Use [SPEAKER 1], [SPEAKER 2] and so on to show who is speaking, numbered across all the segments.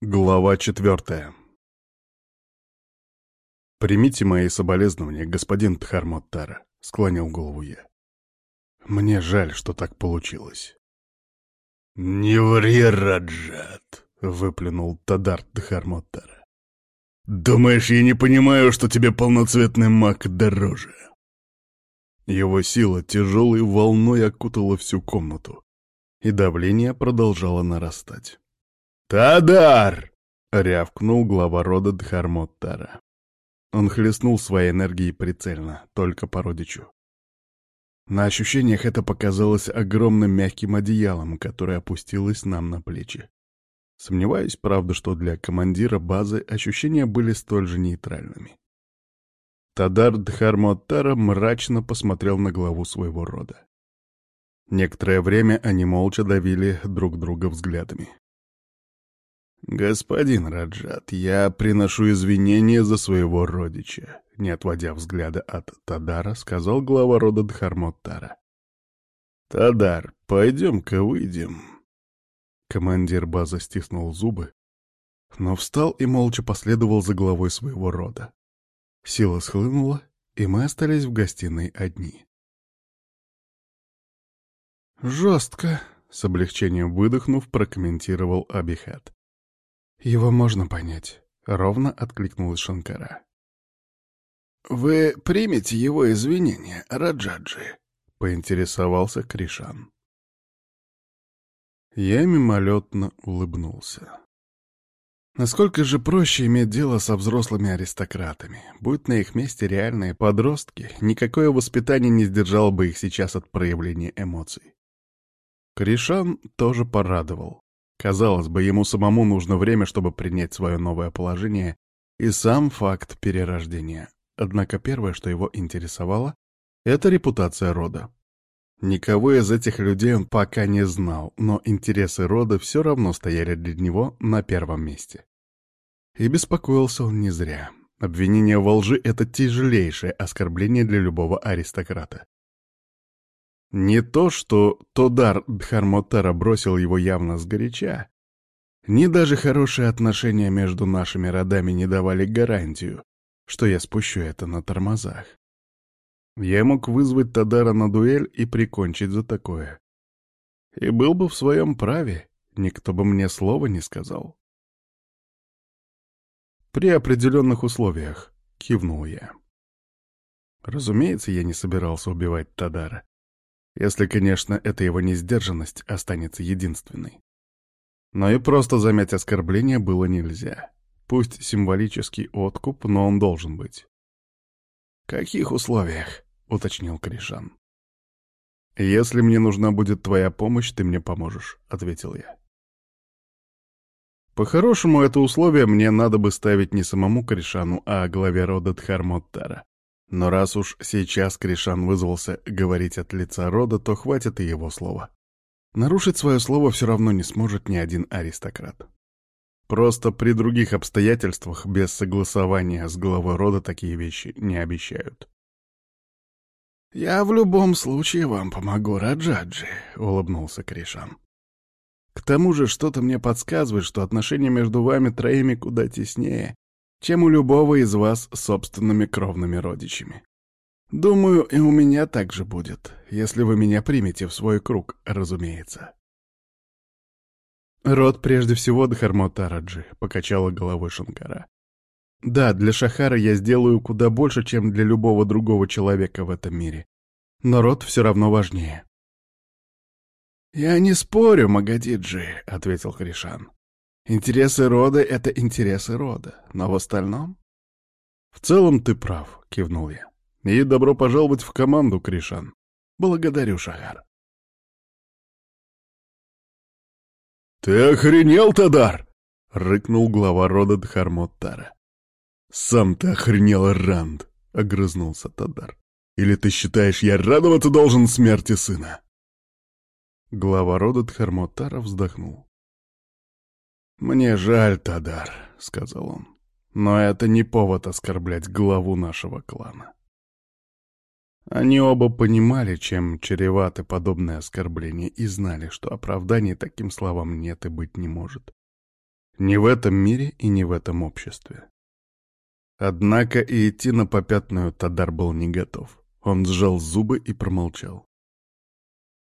[SPEAKER 1] Глава четвертая. «Примите мои соболезнования, господин Тхармоттара», — склонил голову я. «Мне жаль, что так получилось».
[SPEAKER 2] «Не ври, Раджат», — выплюнул Тадар Тхармоттара. «Думаешь, я не понимаю, что тебе полноцветный маг дороже?»
[SPEAKER 1] Его сила тяжелой волной окутала всю комнату, и давление продолжало нарастать.
[SPEAKER 2] «Тадар!»
[SPEAKER 1] — рявкнул глава рода Дхармоттара. Он хлестнул своей энергией прицельно, только по родичу. На ощущениях это показалось огромным мягким одеялом, которое опустилось нам на плечи. Сомневаюсь, правда, что для командира базы ощущения были столь же нейтральными. Тадар Дхармоттара мрачно посмотрел на главу своего рода. Некоторое время они молча давили друг друга взглядами. «Господин Раджат, я приношу извинения за своего родича», — не отводя взгляда от Тадара, сказал глава рода Дхармоттара. «Тадар, пойдем-ка выйдем». Командир базы стиснул зубы, но встал и молча последовал за главой своего рода. Сила схлынула, и мы остались в гостиной одни. «Жестко», — с облегчением выдохнув, прокомментировал Абихат. «Его можно понять», — ровно откликнулась Шанкара.
[SPEAKER 2] «Вы примете его извинения, Раджаджи?» — поинтересовался Кришан.
[SPEAKER 1] Я мимолетно улыбнулся. Насколько же проще иметь дело со взрослыми аристократами. Будь на их месте реальные подростки, никакое воспитание не сдержало бы их сейчас от проявления эмоций. Кришан тоже порадовал. Казалось бы, ему самому нужно время, чтобы принять свое новое положение и сам факт перерождения. Однако первое, что его интересовало, это репутация рода. Никого из этих людей он пока не знал, но интересы рода все равно стояли для него на первом месте. И беспокоился он не зря. Обвинение во лжи — это тяжелейшее оскорбление для любого аристократа. Не то, что Тодар Дхармотара бросил его явно сгоряча, ни даже хорошие отношения между нашими родами не давали гарантию, что я спущу это на тормозах. Я мог вызвать Тадара на дуэль и прикончить за такое. И был бы в своем праве, никто бы мне слова не сказал. При определенных условиях, кивнул я. Разумеется, я не собирался убивать Тадара. Если, конечно, эта его несдержанность останется единственной. Но и просто замять оскорбление было нельзя. Пусть символический откуп, но он должен быть. «Каких условиях?» — уточнил Кришан. «Если мне нужна будет твоя помощь, ты мне поможешь», — ответил я. По-хорошему, это условие мне надо бы ставить не самому Кришану, а главе рода Дхармоттара. Но раз уж сейчас Кришан вызвался говорить от лица рода, то хватит и его слова. Нарушить свое слово все равно не сможет ни один аристократ. Просто при других обстоятельствах без согласования с главой рода такие вещи не обещают.
[SPEAKER 2] «Я в любом случае вам помогу, Раджаджи», — улыбнулся Кришан.
[SPEAKER 1] «К тому же что-то мне подсказывает, что отношения между вами троими куда теснее, чем у любого из вас собственными кровными родичами. Думаю, и у меня так же будет, если вы меня примете в свой круг, разумеется. Род прежде всего Дхармотараджи, покачала головой Шанкара. Да, для Шахара я сделаю куда больше, чем для любого другого человека в этом мире. Но род все равно важнее. «Я не спорю, Магадиджи», — ответил Кришан. Интересы рода — это интересы рода, но в остальном... В целом ты прав, кивнул я. И добро пожаловать в команду, Кришан. Благодарю, Шахар.
[SPEAKER 2] «Ты охренел, Тадар!» — рыкнул глава рода Дхармоттара. «Сам ты охренел, Ранд!» — огрызнулся Тадар. «Или ты считаешь, я радоваться должен смерти сына?»
[SPEAKER 1] Глава рода Дхармоттара вздохнул. «Мне жаль, Тадар», — сказал он, — «но это не повод оскорблять главу нашего клана». Они оба понимали, чем чреваты подобные оскорбления, и знали, что оправданий таким словам нет и быть не может. Ни в этом мире и не в этом обществе. Однако и идти на попятную Тадар был не готов. Он сжал зубы и промолчал.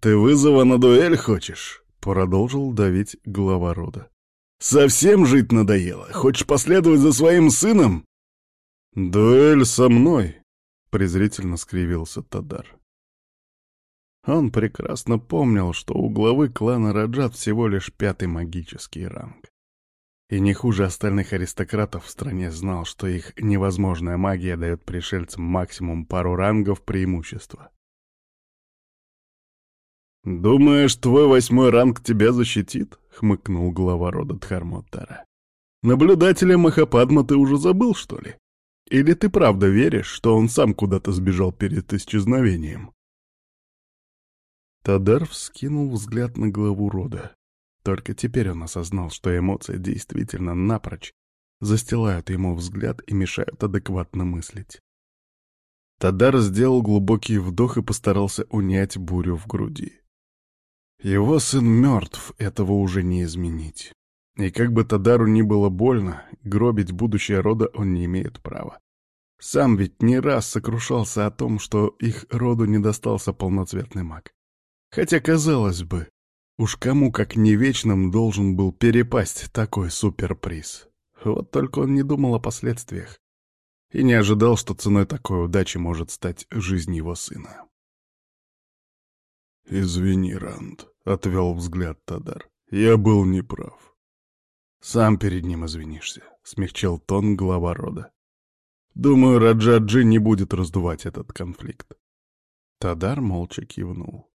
[SPEAKER 1] «Ты вызова на дуэль хочешь?» — продолжил давить глава рода. «Совсем жить надоело? Хочешь последовать за своим сыном?» «Дуэль со мной!» — презрительно скривился Тадар. Он прекрасно помнил, что у главы клана Раджат всего лишь пятый магический ранг. И не хуже остальных аристократов в стране знал, что их невозможная магия дает пришельцам максимум пару рангов преимущества. «Думаешь, твой восьмой ранг тебя защитит?» — хмыкнул глава рода Дхармоттара. «Наблюдателя Махападма ты уже забыл, что ли? Или ты правда веришь, что он сам куда-то сбежал перед исчезновением?» Тадар вскинул взгляд на главу рода. Только теперь он осознал, что эмоции действительно напрочь застилают ему взгляд и мешают адекватно мыслить. Тадар сделал глубокий вдох и постарался унять бурю в груди. Его сын мертв, этого уже не изменить. И как бы Тадару ни было больно, гробить будущее рода он не имеет права. Сам ведь не раз сокрушался о том, что их роду не достался полноцветный маг. Хотя, казалось бы, уж кому как не вечным должен был перепасть такой суперприз. Вот только он не думал о последствиях и не ожидал, что ценой такой удачи может стать жизнь его сына. «Извини, Ранд», — отвел взгляд Тадар. «Я был неправ». «Сам перед ним извинишься», — смягчил тон глава рода. «Думаю, Раджаджи не будет раздувать этот конфликт». Тадар молча кивнул.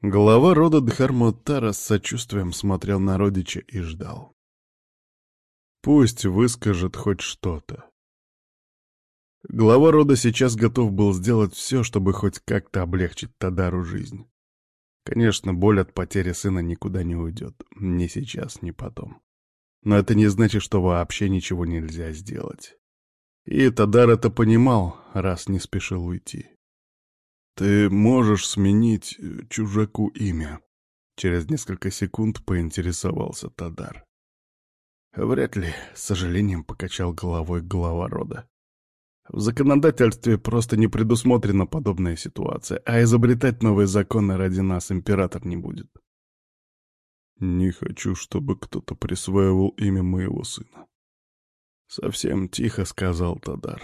[SPEAKER 1] Глава рода Дхармотара с сочувствием смотрел на родича и ждал. Пусть выскажет хоть что-то. Глава рода сейчас готов был сделать все, чтобы хоть как-то облегчить Тадару жизнь. Конечно, боль от потери сына никуда не уйдет, ни сейчас, ни потом. Но это не значит, что вообще ничего нельзя сделать. И Тадар это понимал, раз не спешил уйти. «Ты можешь сменить э, чужаку имя?» Через несколько секунд поинтересовался Тадар. «Вряд ли», — с сожалением покачал головой глава рода. «В законодательстве просто не предусмотрена подобная ситуация, а изобретать новые законы ради нас император не будет». «Не хочу, чтобы кто-то присваивал имя моего сына». Совсем тихо сказал Тадар.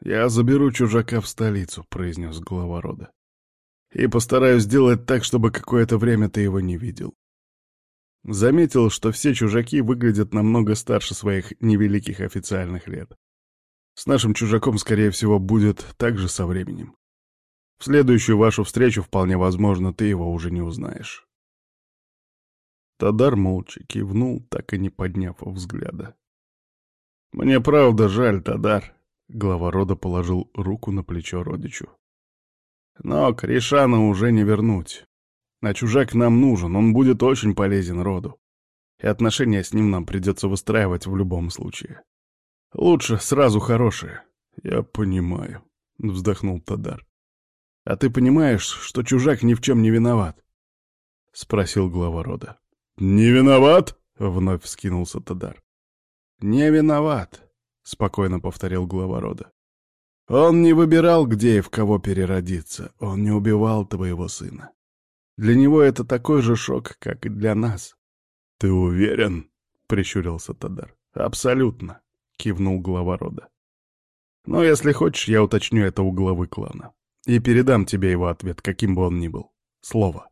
[SPEAKER 1] «Я заберу чужака в столицу», — произнес глава рода. «И постараюсь сделать так, чтобы какое-то время ты его не видел». Заметил, что все чужаки выглядят намного старше своих невеликих официальных лет. С нашим чужаком, скорее всего, будет так же со временем. В следующую вашу встречу, вполне возможно, ты его уже не узнаешь. Тадар молча кивнул, так и не подняв взгляда. «Мне правда жаль, Тадар», Глава рода положил руку на плечо родичу. «Но Кришана уже не вернуть. А чужак нам нужен, он будет очень полезен роду. И отношения с ним нам придется выстраивать в любом случае. Лучше сразу хорошие». «Я понимаю», — вздохнул Тадар. «А ты понимаешь, что чужак ни в чем не виноват?» — спросил глава рода. «Не виноват?» — вновь вскинулся Тадар. «Не виноват. — спокойно повторил глава рода. «Он не выбирал, где и в кого переродиться. Он не убивал твоего сына. Для него это такой же шок, как и для нас». «Ты уверен?» — прищурился Тадар. «Абсолютно», — кивнул глава рода. «Но если хочешь, я уточню это у главы клана. И передам тебе его ответ, каким бы он ни был. Слово».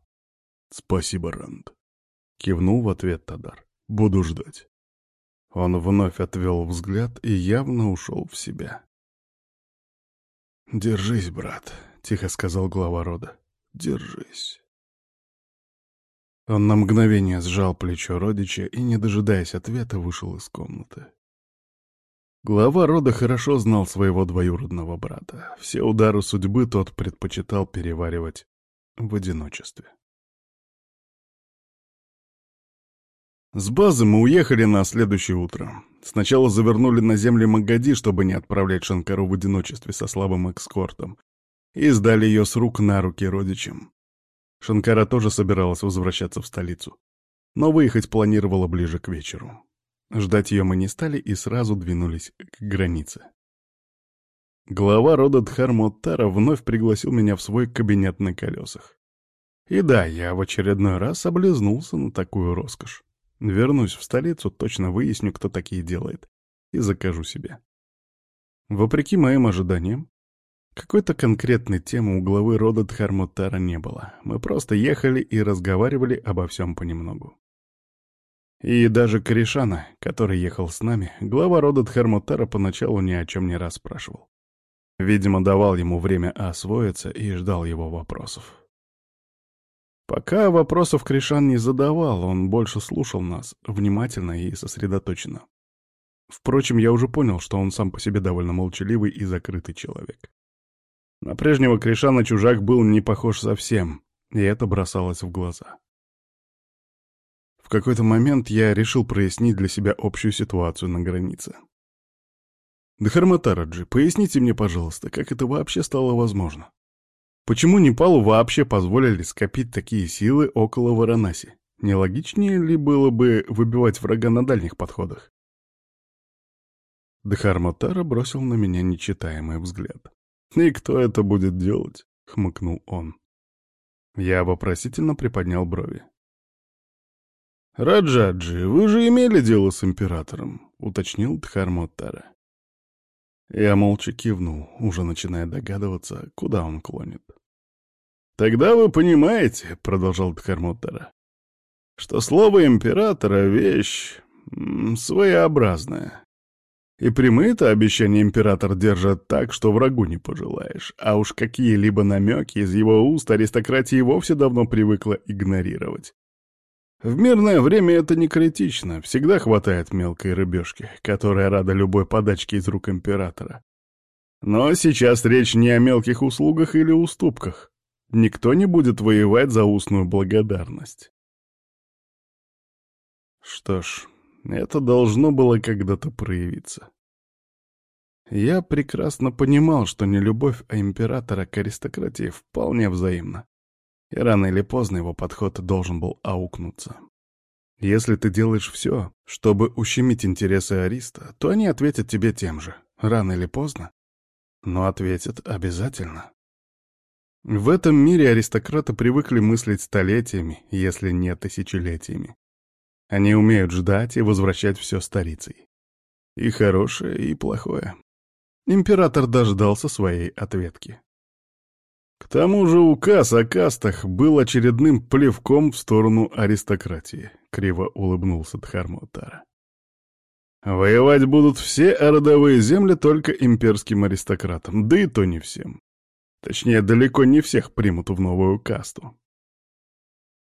[SPEAKER 1] «Спасибо, Ранд», — кивнул в ответ Тадар. «Буду ждать». Он вновь отвел взгляд и явно ушел в себя. «Держись, брат», — тихо сказал глава рода. «Держись». Он на мгновение сжал плечо родича и, не дожидаясь ответа, вышел из комнаты. Глава рода хорошо знал своего двоюродного брата. Все удары судьбы тот предпочитал переваривать в одиночестве. С базы мы уехали на следующее утро. Сначала завернули на земли Магади, чтобы не отправлять Шанкару в одиночестве со слабым экскортом, и сдали ее с рук на руки родичам. Шанкара тоже собиралась возвращаться в столицу. но выехать планировала ближе к вечеру. Ждать ее мы не стали и сразу двинулись к границе. Глава рода Дхармоттара вновь пригласил меня в свой кабинет на колесах. И да, я в очередной раз облизнулся на такую роскошь. Вернусь в столицу, точно выясню, кто такие делает, и закажу себе. Вопреки моим ожиданиям, какой-то конкретной темы у главы рода Дхармоттара не было. Мы просто ехали и разговаривали обо всем понемногу. И даже Коришана, который ехал с нами, глава рода Дхармоттара поначалу ни о чем не расспрашивал. Видимо, давал ему время освоиться и ждал его вопросов. Пока вопросов Кришан не задавал, он больше слушал нас, внимательно и сосредоточенно. Впрочем, я уже понял, что он сам по себе довольно молчаливый и закрытый человек. На прежнего Кришана чужак был не похож совсем, и это бросалось в глаза. Какой-то момент я решил прояснить для себя общую ситуацию на границе. Дхарматараджи, поясните мне, пожалуйста, как это вообще стало возможно? Почему Непалу вообще позволили скопить такие силы около Варанаси? Не логичнее ли было бы выбивать врага на дальних подходах? Дхарматара бросил на меня нечитаемый взгляд. «И кто это будет делать?» — хмыкнул он. Я вопросительно приподнял брови. «Раджаджи, вы же имели дело с императором», — уточнил Дхармоттара. Я молча кивнул, уже начиная догадываться, куда он клонит. «Тогда вы понимаете», — продолжал Дхармоттара, — «что слово императора — вещь своеобразная. И прямые-то обещания император держит так, что врагу не пожелаешь, а уж какие-либо намеки из его уст аристократии вовсе давно привыкла игнорировать. В мирное время это не критично, всегда хватает мелкой рыбешки, которая рада любой подачке из рук императора. Но сейчас речь не о мелких услугах или уступках. Никто не будет воевать за устную благодарность. Что ж, это должно было когда-то проявиться. Я прекрасно понимал, что не любовь а императора к аристократии вполне взаимна и рано или поздно его подход должен был аукнуться. Если ты делаешь все, чтобы ущемить интересы Ариста, то они ответят тебе тем же, рано или поздно, но ответят обязательно. В этом мире аристократы привыкли мыслить столетиями, если не тысячелетиями. Они умеют ждать и возвращать все старицей. И хорошее, и плохое. Император дождался своей ответки. К тому же указ о кастах был очередным плевком в сторону аристократии, криво улыбнулся Дхармотара. Воевать будут все родовые земли только имперским аристократам, да и то не всем. Точнее, далеко не всех примут в новую касту.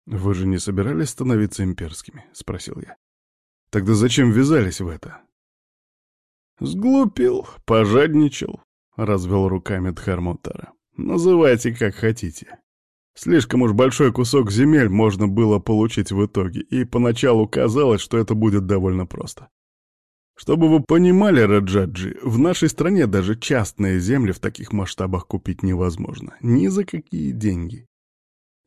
[SPEAKER 1] «Вы же не собирались становиться имперскими?» — спросил я. «Тогда зачем ввязались в это?» «Сглупил, пожадничал», — развел руками Дхармотара. Называйте как хотите. Слишком уж большой кусок земель можно было получить в итоге, и поначалу казалось, что это будет довольно просто. Чтобы вы понимали, Раджаджи, в нашей стране даже частные земли в таких масштабах купить невозможно. Ни за какие деньги.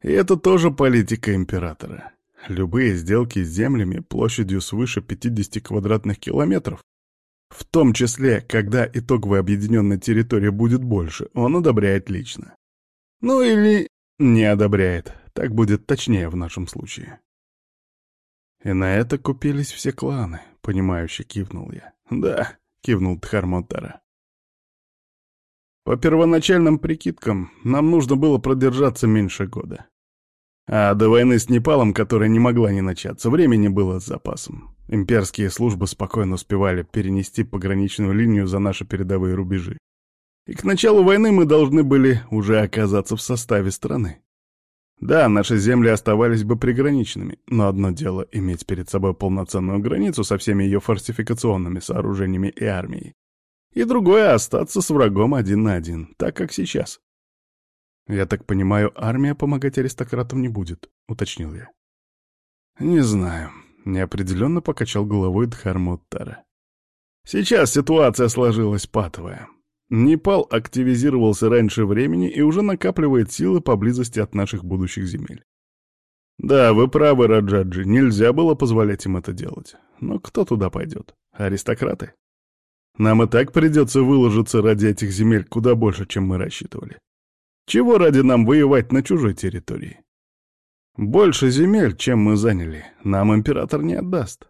[SPEAKER 1] И это тоже политика императора. Любые сделки с землями площадью свыше 50 квадратных километров в том числе, когда итоговая объединенная территория будет больше, он одобряет лично. Ну или не одобряет, так будет точнее в нашем случае. И на это купились все кланы, понимающе кивнул я. Да, кивнул Тхармотара. По первоначальным прикидкам, нам нужно было продержаться меньше года. А до войны с Непалом, которая не могла не начаться, времени было с запасом. Имперские службы спокойно успевали перенести пограничную линию за наши передовые рубежи. И к началу войны мы должны были уже оказаться в составе страны. Да, наши земли оставались бы приграничными, но одно дело иметь перед собой полноценную границу со всеми ее фортификационными сооружениями и армией, и другое — остаться с врагом один на один, так как сейчас. «Я так понимаю, армия помогать аристократам не будет», — уточнил я. «Не знаю», — неопределенно покачал головой Дхармоттара. «Сейчас ситуация сложилась патовая. Непал активизировался раньше времени и уже накапливает силы поблизости от наших будущих земель. Да, вы правы, Раджаджи, нельзя было позволять им это делать. Но кто туда пойдет? Аристократы? Нам и так придется выложиться ради этих земель куда больше, чем мы рассчитывали. Чего ради нам воевать на чужой территории? Больше земель, чем мы заняли, нам император не отдаст.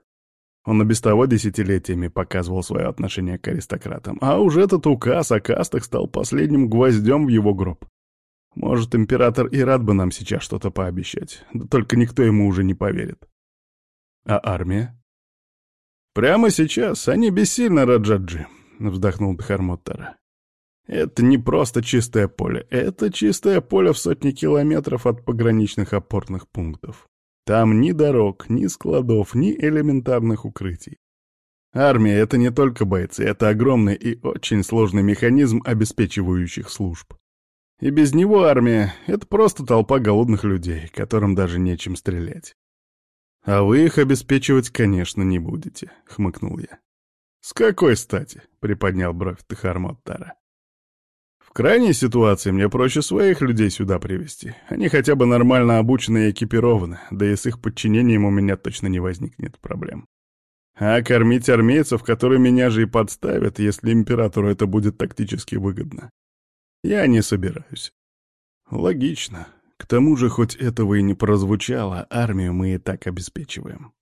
[SPEAKER 1] Он и без того десятилетиями показывал свое отношение к аристократам, а уже этот указ о кастах стал последним гвоздем в его гроб. Может, император и рад бы нам сейчас что-то пообещать, да только никто ему уже не поверит. А армия? Прямо сейчас они бессильны, Раджаджи, вздохнул Дхармоттара. Это не просто чистое поле, это чистое поле в сотни километров от пограничных опорных пунктов. Там ни дорог, ни складов, ни элементарных укрытий. Армия — это не только бойцы, это огромный и очень сложный механизм обеспечивающих служб. И без него армия — это просто толпа голодных людей, которым даже нечем стрелять. «А вы их обеспечивать, конечно, не будете», — хмыкнул я. «С какой стати?» — приподнял бровь Тахармот-Тара. «В крайней ситуации мне проще своих людей сюда привести. Они хотя бы нормально обучены и экипированы, да и с их подчинением у меня точно не возникнет проблем. А кормить армейцев, которые меня же и подставят, если императору это будет тактически выгодно. Я не собираюсь. Логично. К тому же, хоть этого и не прозвучало, армию мы и так обеспечиваем.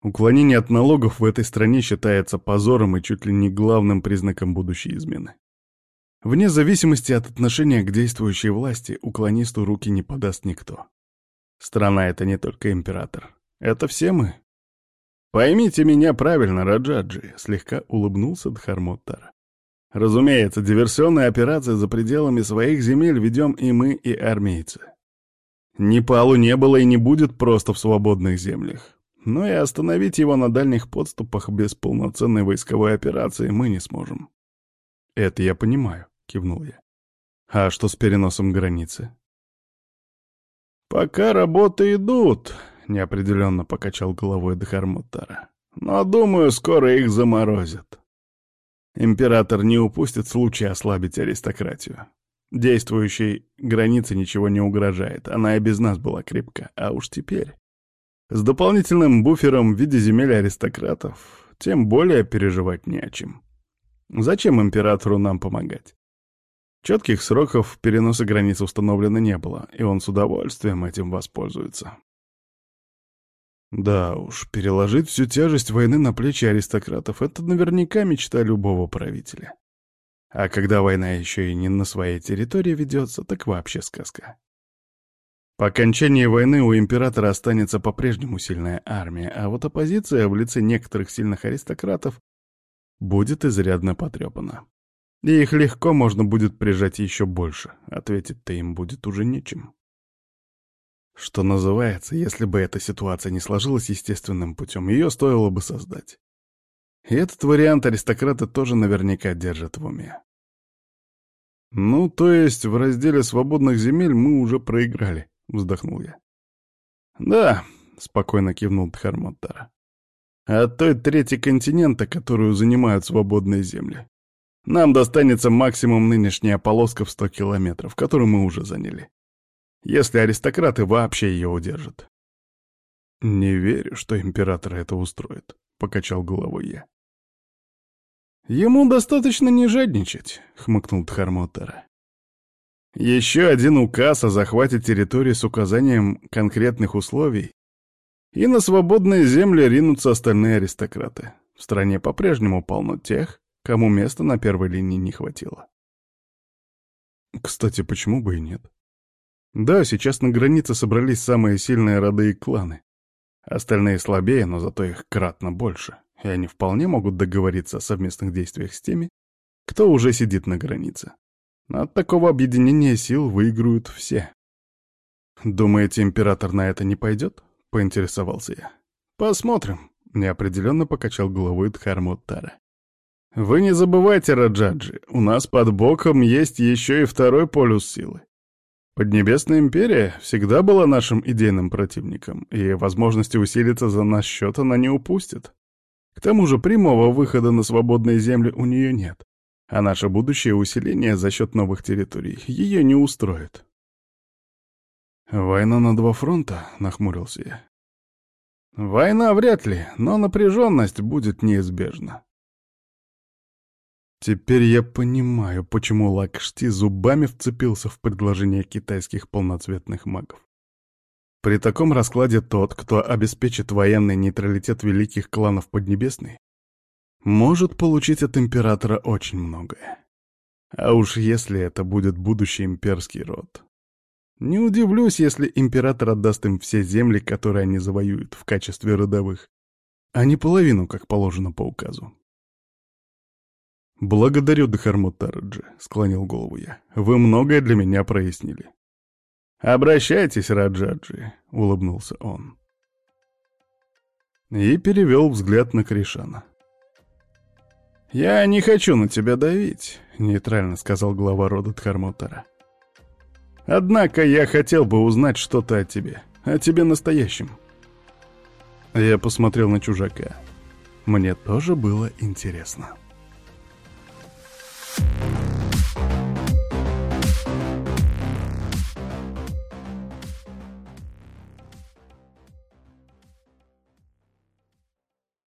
[SPEAKER 1] Уклонение от налогов в этой стране считается позором и чуть ли не главным признаком будущей измены. Вне зависимости от отношения к действующей власти, уклонисту руки не подаст никто. Страна — это не только император. Это все мы. Поймите меня правильно, Раджаджи, — слегка улыбнулся Дхармоттар. Разумеется, диверсионные операции за пределами своих земель ведем и мы, и армейцы. Непалу не было и не будет просто в свободных землях. Но и остановить его на дальних подступах без полноценной войсковой операции мы не сможем. «Это я понимаю», — кивнул я. «А что с переносом границы?» «Пока работы идут», — неопределенно покачал головой Дхармутара. «Но, думаю, скоро их заморозят. Император не упустит случая ослабить аристократию. Действующей границе ничего не угрожает, она и без нас была крепка, а уж теперь... С дополнительным буфером в виде земель аристократов тем более переживать не о чем. Зачем императору нам помогать? Четких сроков переноса границ установлено не было, и он с удовольствием этим воспользуется. Да уж, переложить всю тяжесть войны на плечи аристократов — это наверняка мечта любого правителя. А когда война еще и не на своей территории ведется, так вообще сказка. По окончании войны у императора останется по-прежнему сильная армия, а вот оппозиция в лице некоторых сильных аристократов будет изрядно потрепана. И их легко можно будет прижать еще больше, ответить-то им будет уже нечем. Что называется, если бы эта ситуация не сложилась естественным путем, ее стоило бы создать. И этот вариант аристократы тоже наверняка держат в уме. «Ну, то есть в разделе свободных земель мы уже проиграли», — вздохнул я. «Да», — спокойно кивнул Дхармоттара. «От той трети континента, которую занимают свободные земли. Нам достанется максимум нынешняя полоска в сто километров, которую мы уже заняли если аристократы вообще ее удержат. «Не верю, что императора это устроит», — покачал головой я. «Ему достаточно не жадничать», — хмыкнул Тхармотара. «Еще один указ о захвате территории с указанием конкретных условий, и на свободные земли ринутся остальные аристократы. В стране по-прежнему полно тех, кому места на первой линии не хватило». «Кстати, почему бы и нет?» Да, сейчас на границе собрались самые сильные роды и кланы. Остальные слабее, но зато их кратно больше, и они вполне могут договориться о совместных действиях с теми, кто уже сидит на границе. От такого объединения сил выиграют все. «Думаете, император на это не пойдет?» — поинтересовался я. «Посмотрим», — неопределенно покачал головой Дхармуттара. «Вы не забывайте, Раджаджи, у нас под боком есть еще и второй полюс силы. Поднебесная империя всегда была нашим идейным противником, и возможности усилиться за наш счет она не упустит. К тому же прямого выхода на свободные земли у нее нет, а наше будущее усиление за счет новых территорий ее не устроит. «Война на два фронта?» — нахмурился я. «Война вряд ли, но напряженность будет неизбежна». Теперь я понимаю, почему Лакшти зубами вцепился в предложение китайских полноцветных магов. При таком раскладе тот, кто обеспечит военный нейтралитет великих кланов Поднебесной, может получить от императора очень многое. А уж если это будет будущий имперский род. Не удивлюсь, если император отдаст им все земли, которые они завоюют в качестве родовых, а не половину, как положено по указу. «Благодарю, Дахармут Тараджи», — склонил голову я. «Вы многое для меня прояснили». «Обращайтесь, Раджаджи», — улыбнулся он. И перевел взгляд на Кришана. «Я не хочу на тебя давить», — нейтрально сказал глава рода Дхармутара. Однако я хотел бы узнать что-то о тебе, о тебе настоящем. Я посмотрел на чужака. Мне тоже было интересно. Thank you.